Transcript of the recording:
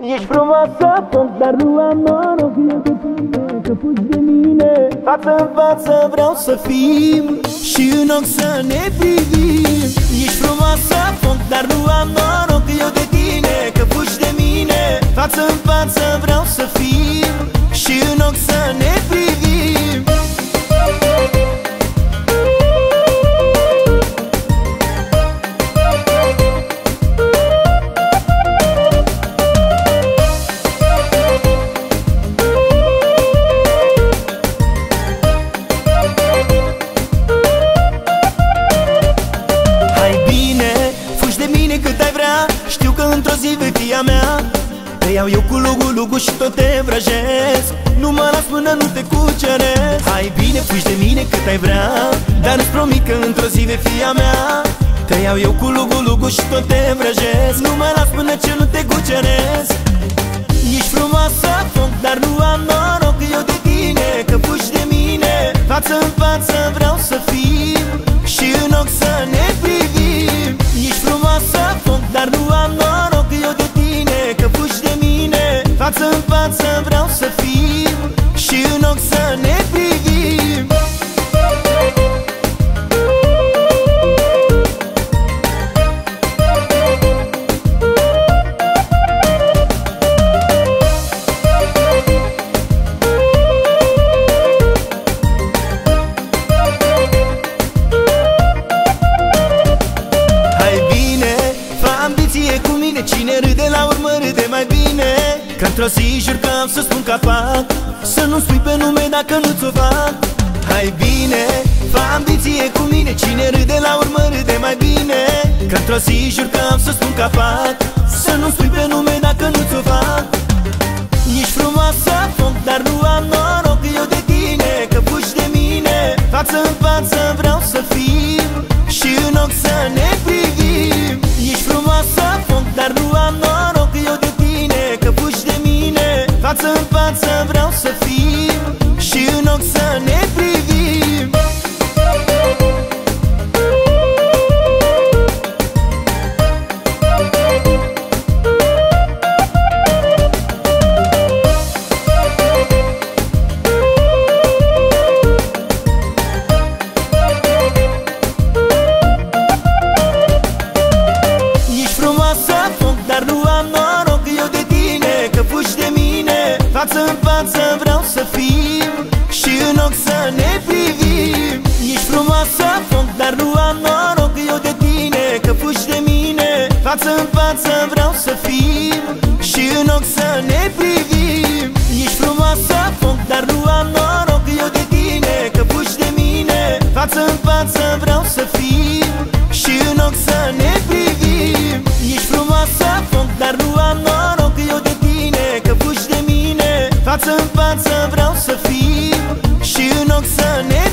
Ești frumoasă, foc, dar nu am noroc Eu de tine, că fugi de mine. Față în față vreau să fim Și în ochi să ne privim. Ești frumoasă, foc, dar nu am noroc într-o zi vei fi a mea Te iau eu cu lugu, lugu și tot te vrăjesc. Nu mă las până nu te cuceresc. Hai bine, fugi de mine cât ai vrea Dar îți promit că într-o zi vei fi a mea. Te iau eu cu lugu, lugu și tot te vrăjesc. Nu mă las până ce nu te cuceresc. Ești frumoasă, foc, dar nu am noroc Eu de tine, că fugi de mine Față în față râde la urmă râde mai bine. Că într-o zi jur că am să spun capac Să nu spui pe nume dacă nu ți-o fac. Hai bine, fă ambiție cu mine. Cine râde la urmă râde mai bine? Că într-o zi jur că am să spun capac Să nu spui pe nume dacă nu ți-o fac. Ești frumoasă, foc, dar nu am noroc Eu de tine, că fugi de mine. Față mine dar nu am noroc Eu de tine, că fugi de mine. Față în față vreau să fim Și în ochi să ne privim. Ești frumoasă, foc, dar nu am noroc Eu de tine, că fugi de mine. Față în față vreau să fim Și în ochi să ne privim. Ești frumoasă, foc, dar nu am noroc Eu de tine, că fugi de mine. Față în față vreau să fim Și în ochi să ne privim